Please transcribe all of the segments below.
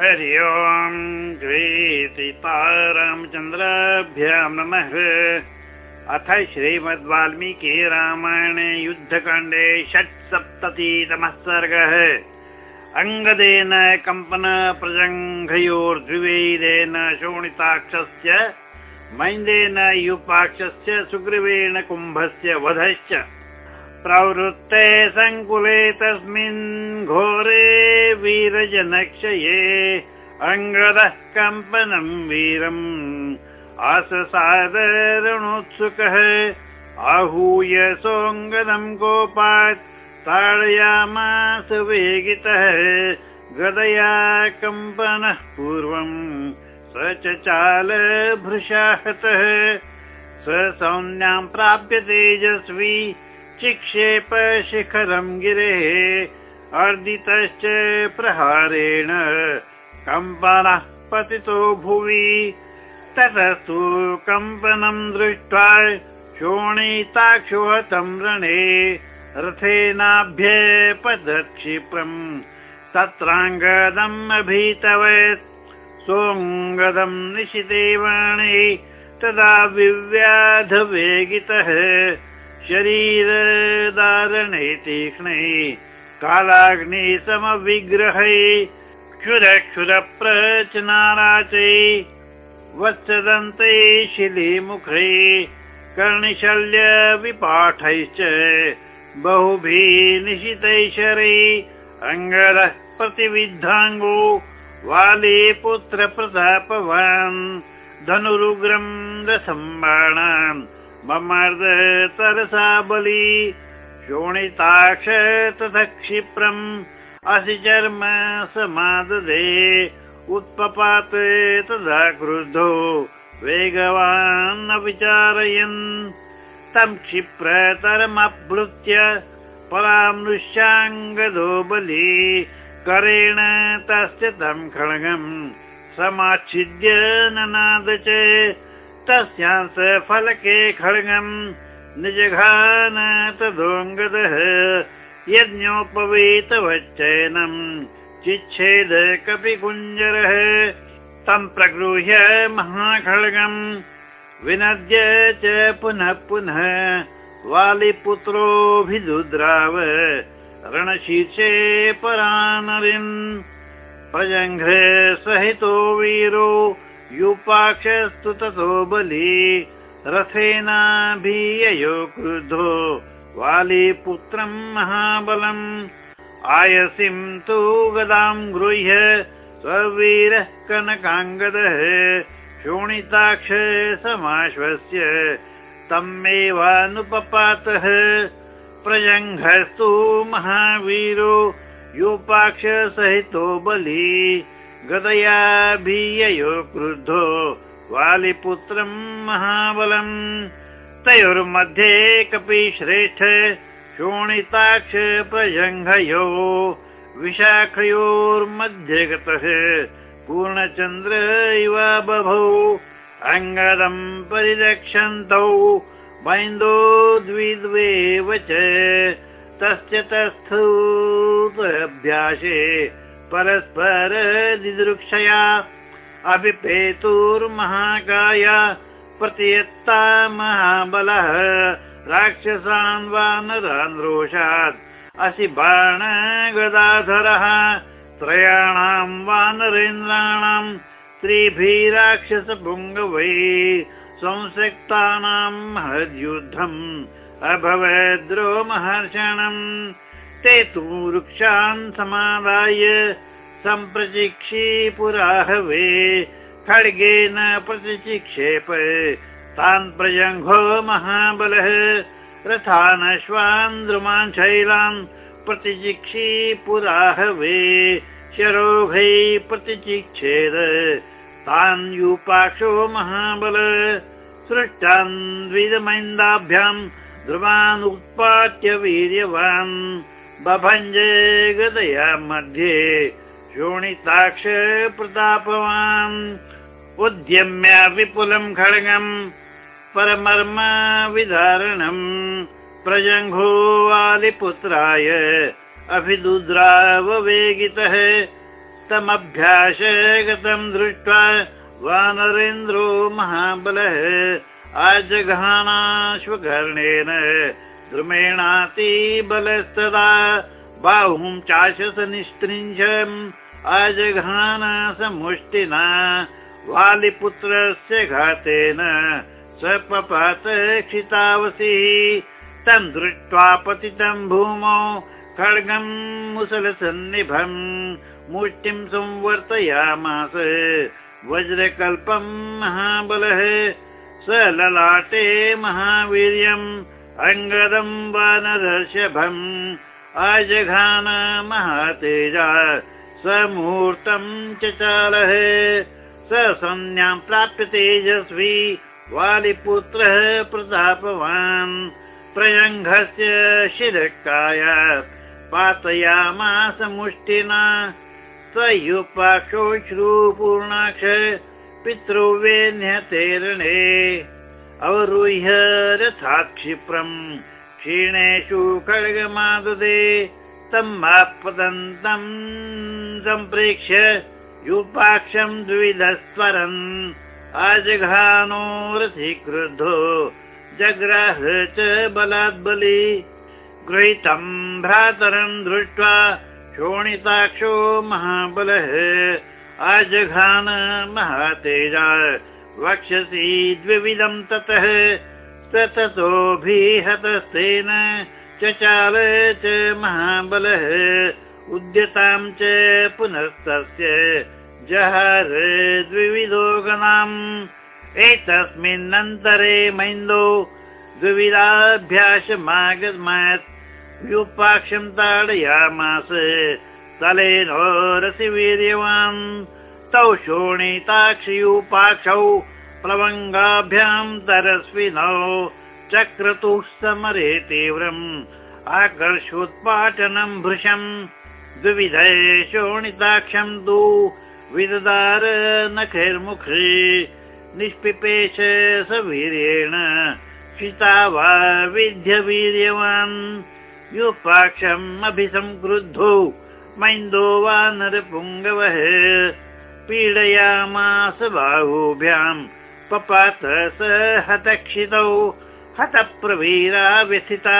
हरि ओम् सीता रामचन्द्राभ्यां नमः। अथ श्रीमद् वाल्मीकि रामायणे युद्धकाण्डे षट्सप्ततितमः सर्गः। अङ्गदेन कम्पन प्रजङ्घयोर्द्विवेदेन शोणिताक्षस्य मैन्देन युपाक्षस्य सुग्रीवेण कुम्भस्य वधश्च प्रवृत्ते सङ्कुले तस्मिन् घोरे वीरजनक्षये अङ्गदः कम्पनम् वीरम् आससादरणोत्सुकः आहूय सोऽङ्गदम् गोपात् ताडयामास वेगितः गदया कम्पनः पूर्वम् स चाल भृशाहतः स सौम्याम् प्राप्य तेजस्वी चिक्षेप शिखरम् गिरेः अर्दितश्च प्रहारेण कम्पनः पतितो भुवि। ततस्तु कम्पनम् दृष्ट्वा शोणिताक्षुहतम् रणे रथेनाभ्यपदक्षिप्रम् तत्राङ्गदम् अभीतवत्। सोऽङ्गदम् निशिते वाणे तदा विव्याध वेगितः शरीरदारणे तीक्ष्णे कालाग्नि समविग्रहे क्षुर क्षुर प्रचनाराचे वत्सदन्ते शिलीमुखे कर्णिशल्य विपाठैश्च बहुभिः निशितैशरे अङ्गदः प्रतिविद्धाङ्गो वाले पुत्र प्रतापवान् रसम्बाणान् ममर्द तरसा बली शोणिताक्ष तथा क्षिप्रम् असि चर्म समाददे उत्पपात तदा क्रुद्धो वेगवान् विचारयन् तं क्षिप्रतरमप्लुत्य परामृश्याङ्गदो बली करेण तस्य तं खड्गम् समाच्छिद्य ननाद च तस्यांस फलके खड्गम्। निजघान तदोऽङ्गदः यज्ञोपवीतवच्चैनम्। चिच्छेद कपिकुञ्जरः तं प्रगृह्य महाखड्गम्। विनद्य च पुनः पुनः वालिपुत्रोऽभिदुद्राव रणशीर्षे परानरिन्। प्रजङ्घ्र सहितो वीरो युपाक्षस्तु ततो बली रथेनाभिययो क्रुद्धो वालीपुत्रम् महाबलम् आयसिं तु गदाम् गृह्य स्ववीरः कनकाङ्गदः शोणिताक्ष समाश्वस्य तमेवानुपपातः प्रजङ्घस्तु महावीरो युपाक्ष सहितो बली गदयाभिययो क्रुद्धो वालिपुत्रम् महाबलम्। तयोर्मध्ये कपि श्रेष्ठ शोणिताक्ष प्रजङ्घयो विशाखयोर्मध्ये गतः। पूर्णचन्द्र इव बभौ अङ्गदम् परिरक्षन्तौ बैन्दो द्विद्वेव च तस्य तस्थूतभ्यासे परस्पर दिदृक्षया अभिपेतुर्महाकाय प्रतियत्ता महाबलः राक्षसान् वानरान् रोषात् असि बाण गदाधरः त्रयाणाम् वानरेन्द्राणाम् स्त्रीभिः राक्षसपुङ्गवै संसक्तानाम् महद्युद्धम् अभवद्रो महर्षणम् ते तु वृक्षान् समादाय सम्प्रचिक्षी पुराहवे खड्गेन प्रतिचिक्षेप तान् प्रजङ्घो महाबलः। रथानश्वान् द्रुमान् शैलान् प्रतिचिक्षी पुराहवे शरोभै प्रतिचिक्षेद तान् युपाक्षो महाबल। सृष्टान् द्विदमैन्दाभ्याम् ध्रुवान् उत्पाट्य वीर्यवान् बभञ्ज गदया मध्ये शोणिताक्ष प्रतापवान्। उद्यम्य विपुलम् खड्गम् परमर्म विधारणम्। प्रजङ्घो वालिपुत्राय अभिदुद्राववेगितः। तमभ्यास गतम् दृष्ट्वा वानरेन्द्रो महाबलः। आजघानाश्वकर्णेन द्रुमेणातिबलस्तदा बाहुं चाशस निस्त्रिञ्जम् अजघानसमुष्टिना वालिपुत्रस्य घातेन स्वपपात क्षितावसि। तं दृष्ट्वा पतितं भूमौ खड्गम् मुसलसन्निभम् मुष्टिं संवर्तयामास। वज्रकल्पम् महाबलः स ललाटे महावीर्यम् अङ्गदम् वानरर्षभम् अजघान महातेजा मुहूर्तम् च चालः स संज्ञां प्राप्य तेजस्वी वालिपुत्रः प्रतापवान्। प्रयङ्घस्य शिरकाय पातयामास मुष्टिना। स युपाक्षोश्रूपूर्णाक्ष पितृव्येन्यतेरणे अवरुह्य रथात् क्षिप्रम् क्षीणेषु खड्गमाददे तम् आपतन्तम् सम्प्रेक्ष्य युपाक्षम् द्विधस्वरन् अजघानो रथि क्रुद्धो जग्राह च बलात् बलि गृहीतम् भ्रातरम् दृष्ट्वा शोणिताक्षो महाबलः। अजघान महातेजा वक्षसि द्विविधम् ततः स ततोभिहतस्तेन चचाल च महाबलः उद्यताम् च पुनस्तस्य जहर द्विविधो गणाम्। एतस्मिन्नन्तरे मैन्दो द्विविधाभ्यासमागमात् युपाक्षं ताडयामास। तलेनोरसि वीर्यवान् तौ शोणिताक्षयुपाक्षौ प्लवङ्गाभ्याम् तरस्विनौ चक्रतुः समरे तीव्रम् आकर्षोत्पाटनम् भृशम् द्विविधे शोणिताक्षम् तु विददार नखैर्मुखे निष्पिपेश स वीर्येण शिता वा विध्यवीर्यवान् युपाक्षम् अभिसंक्रुद्धो मैन्दो वा नरपुङ्गवः पीडयामास बाहुभ्याम् पपात स हतक्षितौ हतप्रवीरा व्यथिता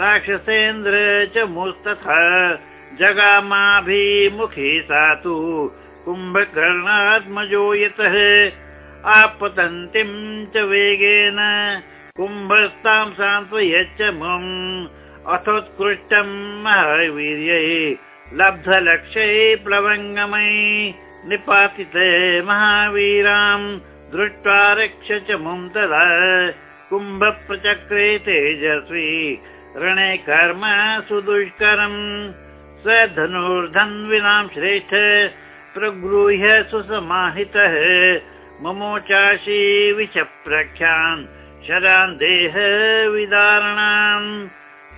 राक्षसेन्द्र च मुस्तथा जगामाभिमुखी सा तु कुम्भकर्णात्मजो यतः आपतन्तीम् च वेगेन कुम्भस्तां सान्त्वयच्च मुम् अथोत्कृष्टम् महावीर्यै लब्धलक्ष्यै प्लवङ्गमयि निपातिते महावीराम् दृष्ट्वा रक्ष च मुम् कुम्भप्रचक्रे तेजस्वी रणे कर्म सुदुष्करम्। स धनुर्धन्विनां श्रेष्ठ प्रगृह्य सुसमाहितः। ममोचाशी विच प्रख्यान् शरान् देह विदारणान्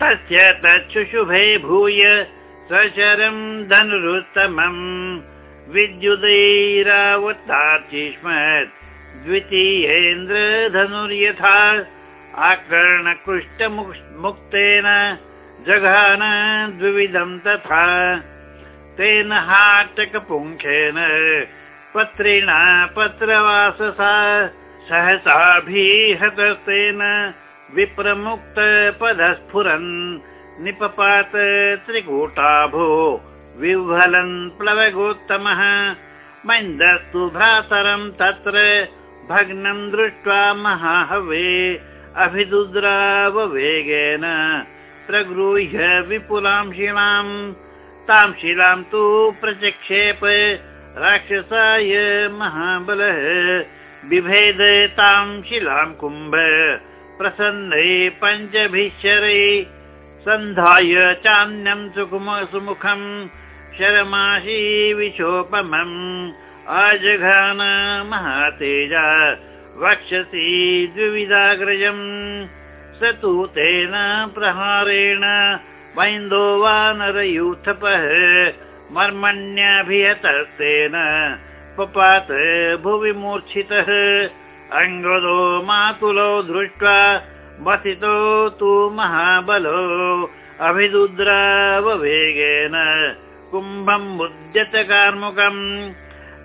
तस्य तच्छुशुभे भूय सशरम् धनुरुत्तमम् विद्युदैरावताचिष्मत् द्वितीयेन्द्र धनुर्यथा आकर्णकृष्टमुक्तेन जघान द्विविधम् तथा। तेन हाटकपुङ्खेन पत्रिणा पत्रवाससा सहसाभिहतस्तेन विप्रमुक्त पदस्फुरन् निपपात त्रिकूटाभो विह्वलन् प्लवगोत्तमः। मैन्दस्तु भ्रातरम् तत्र भग्नम् दृष्ट्वा महाहवे अभिदुद्राववेगेन प्रगृह्य विपुलां शिलाम् तां शिलाम् तु प्रचक्षेप राक्षसाय महाबलः। बिभेद तां शिलां कुम्भ प्रसन्नै पञ्चभिश्चरै। सन्धाय चान्यं सुकुम सुमुखम् शरमाशी विशोपमम् अजघान महातेजा वक्षसि द्विविधाग्रजम्। तेन प्रहारेण वैन्दो वा नरयूथपः मर्मण्याभिहतस्तेन पपात भुवि मूर्छितः अङ्गदो मातुलो दृष्ट्वा वसितो तु महाबलो अभिदुद्राववेगेन कुम्भम् मुद्यत कार्मुकम्।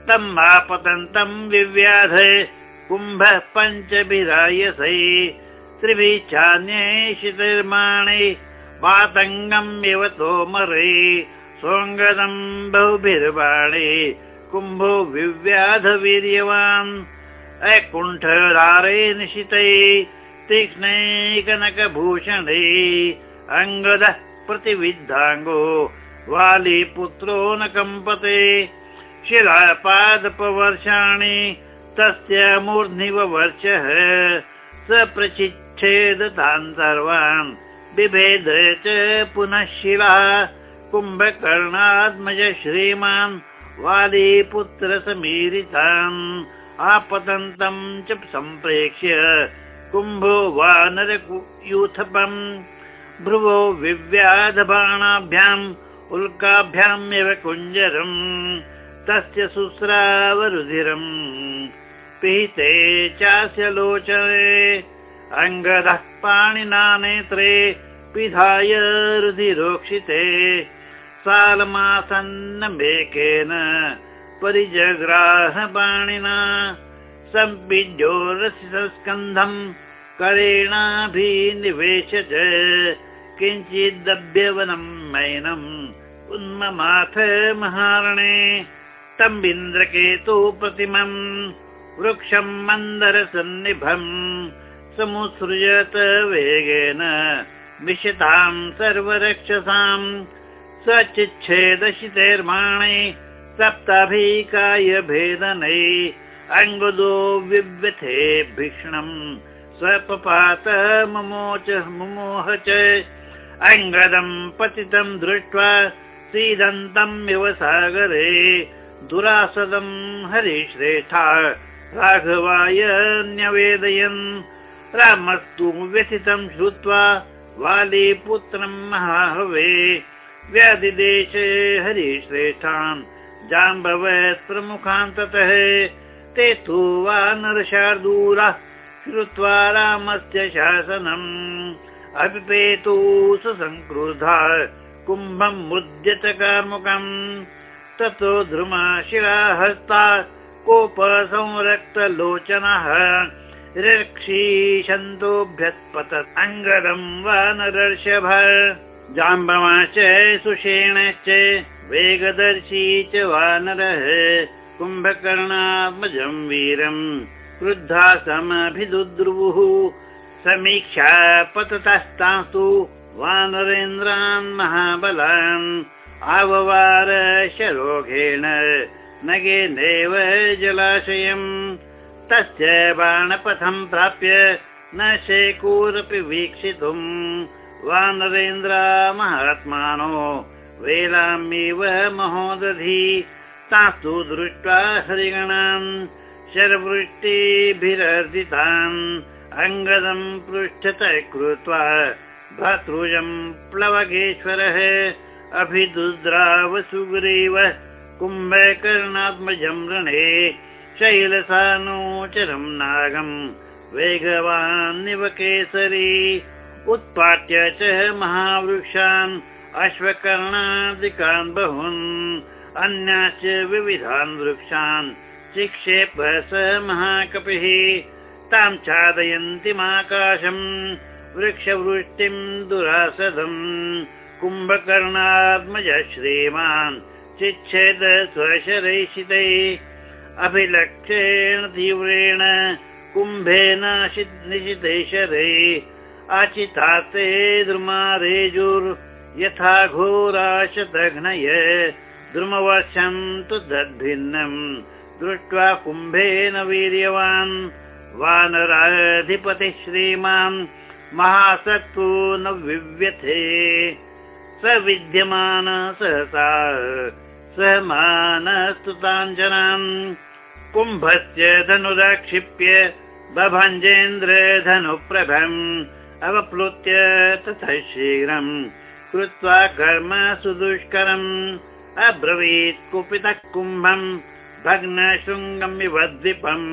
तम् आपतन्तम् विव्याध। कुम्भः पञ्चभिरायसै। त्रिभिः चान्यैषितर्माणे मातङ्गम् इव तोमरे। सोऽङ्गदम् बहुभिर्वाणे कुम्भो विव्याधवीर्यवान्। अकुण्ठदारे निशितै। तीक्ष्णैकनकभूषणे। अङ्गदः प्रतिविद्धाङ्गो वालीपुत्रो न कम्पते। शिलापादपवर्षाणि तस्य मूर्ध्निव वर्षः स प्रचिच्छेद तान् सर्वान्। बिभेद च पुनः शिला कुम्भकर्णात्मज श्रीमान्। वालीपुत्रसमीरितान् आपतन्तम् च सम्प्रेक्ष्य। कुम्भो वानरयूथपम् भ्रुवो विव्याधबाणाभ्याम् उल्काभ्यामेव कुञ्जरम् तस्य शुस्रावरुधिरम् पिहिते चास्य लोचने अङ्गदः पाणिना नेत्रे पिधाय रुधिरोक्षिते। सालमासन्नमेकेन परिजग्राहपाणिना सम्पिजोरसितस्कन्धम् करेणाभिनिवेश च किञ्चिदभ्यवनम् मैनम् उन्ममाथ महारणे तम्बिन्द्रकेतु प्रतिमम् वृक्षम् मन्दरसन्निभम् समुत्सृजत वेगेन मिषताम् सर्वरक्षसाम् स्वचिच्छेदशितैर्माणे सप्ताभिकाय भेदनै अङ्गुदो विव्यथे भीक्ष्णम् स्वपपात ममोच मुमोह च अङ्गदम् पतितम् दृष्ट्वा सीदन्तम् इव सागरे दुरासदम् हरिश्रेष्ठा। राघवाय न्यवेदयन्। रामस्तु व्यथितम् श्रुत्वा वालीपुत्रम् महाहवे। व्याधिदेशे हरिश्रेष्ठान्। जाम्बवत् प्रमुखान् ततः। ते तु वा नरशार्दूरः श्रुत्वा रामस्य शासनम् अपिपेतु सुसङ्क्रुधा कुम्भम् मुद्यत कार्मुकम् ततो ध्रुमा शिराहस्ता कोप संरक्तलोचनः रक्षीषन्तोऽभ्यस्पत अङ्गदम् वा नरर्षभ जाम्बवाच सुषेणश्च वेगदर्शी च वानरः। कुम्भकर्णात्मजम् वीरम् क्रुद्धा समभिदुद्रुवुः समीक्षा पततस्तास्तु वानरेन्द्रान् महाबलान् आववार शरोघेण नगेनैव जलाशयम्। तस्य बाणपथम् प्राप्य न शेकूरपि वीक्षितुम्। वानरेन्द्रा महात्मानो वेलामिव महोदधी तास्तु दृष्ट्वा हरिगणान् शरवृष्टिभिरर्जितान् अङ्गदम् पृष्ठतः कृत्वा भ्रातृजम् प्लवगेश्वरः अभिदुद्राव सुग्रीव कुम्भकर्णात्मजम् रणे शैलसानोचरम् नागम् वेगवान्निव केसरी उत्पाट्य च महावृक्षान् अश्वकर्णादिकान् बहून् अन्याश्च विविधान् वृक्षान् चिक्षेप स महाकपिः तां चादयन्तिमाकाशम् वृक्षवृष्टिम् दुरासदम् कुम्भकर्णात्मज श्रीमान् चिच्छेद स्वशरैषितै अभिलक्षेण तीव्रेण कुम्भेन निशिते शरै। अचिताते द्रुमारेजुर्यथा घोराशतघ्नय द्रुमवर्षम् तु दद्भिन्नम् दृष्ट्वा कुम्भेन वीर्यवान् वानराधिपतिः श्रीमान् महासत्तु न विव्यथे। स विद्यमान सहसा स मानस्तुताञ्जनान् कुम्भस्य धनुराक्षिप्य बभञ्जेन्द्र धनुप्रभम् अवप्लुत्य तथा शीघ्रम् कृत्वा कर्म सुदुष्करम् अब्रवीत् कुपितः कुम्भम् भग्नशृङ्गमिव द्विपम्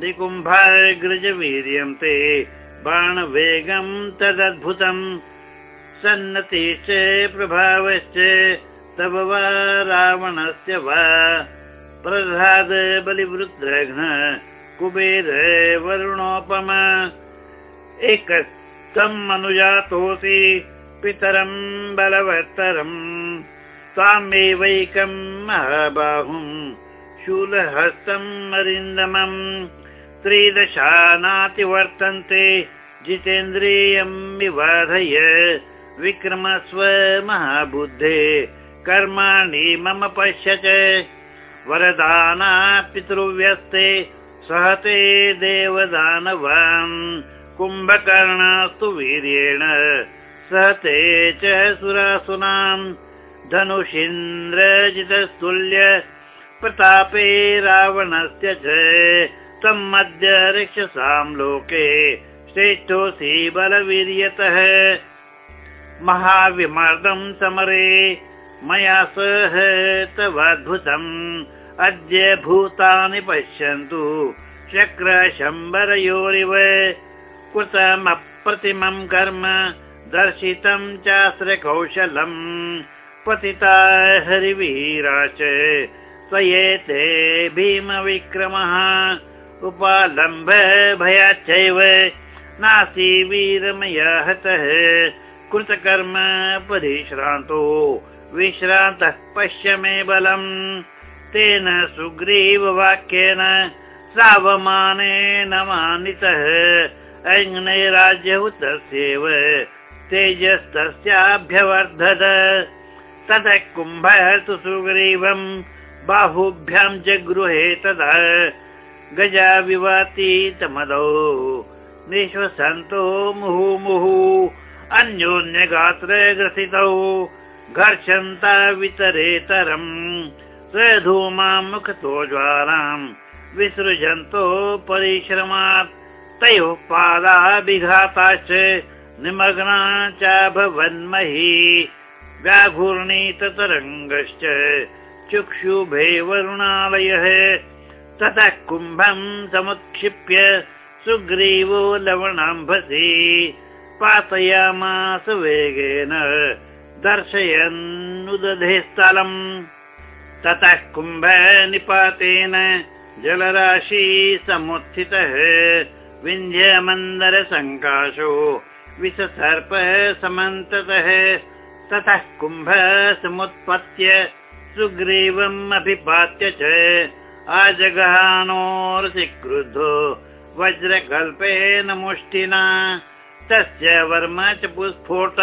निकुम्भाग्रजवीर्यम् ते बाणवेगम् तदद्भुतम् सन्नतिश्च प्रभावश्च तव वा रावणस्य वा प्रह्लाद बलिवृद्रघ्न कुबेर वरुणोपम। एकस्तम् अनुजातोऽसि पितरम् बलवत्तरम् त्वामेवैकम् महाबाहुम् शूलहस्तम् अरिन्दमम् त्रिदशा नातिवर्तन्ते जितेन्द्रियम् विबाधय विक्रमस्व महाबुद्धे कर्माणि मम पश्य वरदाना पितृव्यस्ते सहते देवदानवान् कुम्भकर्णास्तु वीर्येण सहते च सुरासुनान् धनुषीन्द्रजितस्तुल्य प्रतापे रावणस्य च तम्मद्य रक्षसां लोके श्रेष्ठोऽसि बलवीर्यतः। महाविमर्दम् समरे मया सह तवाद्भुतम् अद्य भूतानि पश्यन्तु शक्रशम्बरयोरिव कृतमप्रतिमम् कर्म दर्शितम् चास्त्रकौशलम् पतिता हरिवीरा च स्वयेते भीमविक्रमः उपालम्ब भयाच्चैव नास्ति वीरमया हतः। कृतकर्म परिश्रान्तो। विश्रान्तः पश्य मे बलम्। तेन सुग्रीववाक्येन सावमानेन मानितः अग्नैराज्यहुतस्यैव। तेजस्तस्याभ्यवर्धत। ततः कुम्भः तु सुग्रीवम्। बाहुभ्याम् च गृहे तदा गजा विवातीतमदौ निःश्वसन्तो मुहुमुहु अन्योन्यगात्र ग्रसितौ। घर्षन्ता वितरेतरम् स्वधूमां मुखतो ज्वालाम् विसृजन्तो परिश्रमात्। तयोः पादा विघाताश्च निमग्ना चाभवन्मही व्याघूर्णीतरङ्गश्च चुक्षुभे वरुणालयः ततः कुम्भम् समुत्क्षिप्य सुग्रीवो लवणाम्भसि पातयामास वेगेन दर्शयन्नुदधे स्थलम्। ततः कुम्भ निपातेन जलराशि समुत्थितः विन्ध्यमन्दरसङ्काशो विषसर्पः समन्ततः। ततः कुम्भ समुत्पत्य सुग्रीवम् अभिपात्य च आजगहानोरसि क्रुद्धो वज्रकल्पेन मुष्टिना। तस्य वर्म च पुस्फोट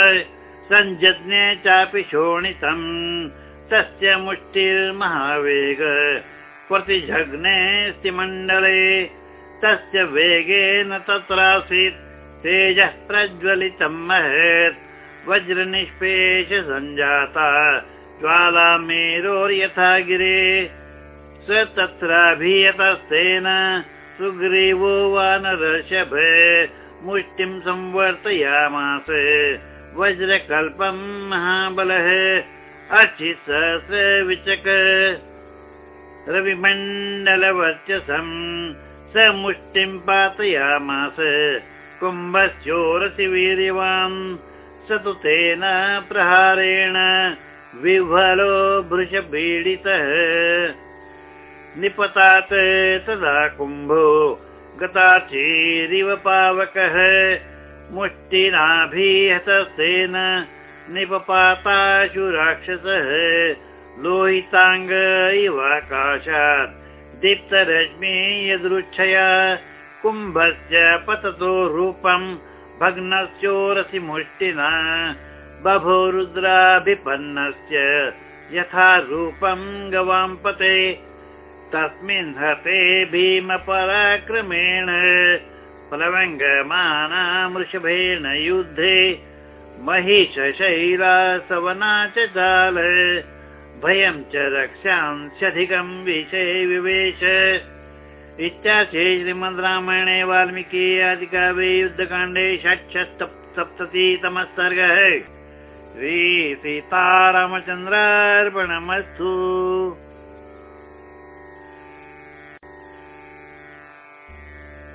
सञ्जज्ञे चापि शोणितम्। तस्य मुष्टिर्महावेग प्रतिजघ्ने मण्डले तस्य वेगेन तत्रासीत् तेजः प्रज्वलितम् महत्। वज्रनिष्पेष सञ्जाता ज्वालामेरोर्यथा गिरे स तत्राभियतस्तेन सुग्रीवो वानरषभ मुष्टिम् संवर्तयामास। वज्रकल्पम् महाबलः अर्चिसहस्र विचक रविमण्डलवर्चसम् स मुष्टिम् पातयामास। कुम्भस्योरसि वीर्यवान् स तु तेन प्रहारेण विह्वलो भृशपीडितः निपतात् तदा कुम्भो गताचेरिव पावकः। मुष्टिनाभिहतस्तेन निपपाताशु राक्षसः। लोहिताङ्ग इवाकाशात् दीप्तरश्मि यदृच्छया। कुम्भस्य पततो रूपम् भग्नस्योरसि मुष्टिना। बभो रुद्राभिपन्नस्य यथा रूपम् गवाम्पते तस्मिन् हते भीमपराक्रमेण प्लवङ्गमानामृषभेण युद्धे महिषशैलासवना च चाल भयम् च रक्षांस्यधिकम् विषये विवेश। इत्याशे श्रीमद् रामायणे वाल्मीकि आदिकाव्ये युद्धकाण्डे षट्सप्ततितमः सर्गः। श्रीसीतारामचन्द्रार्पणमस्तु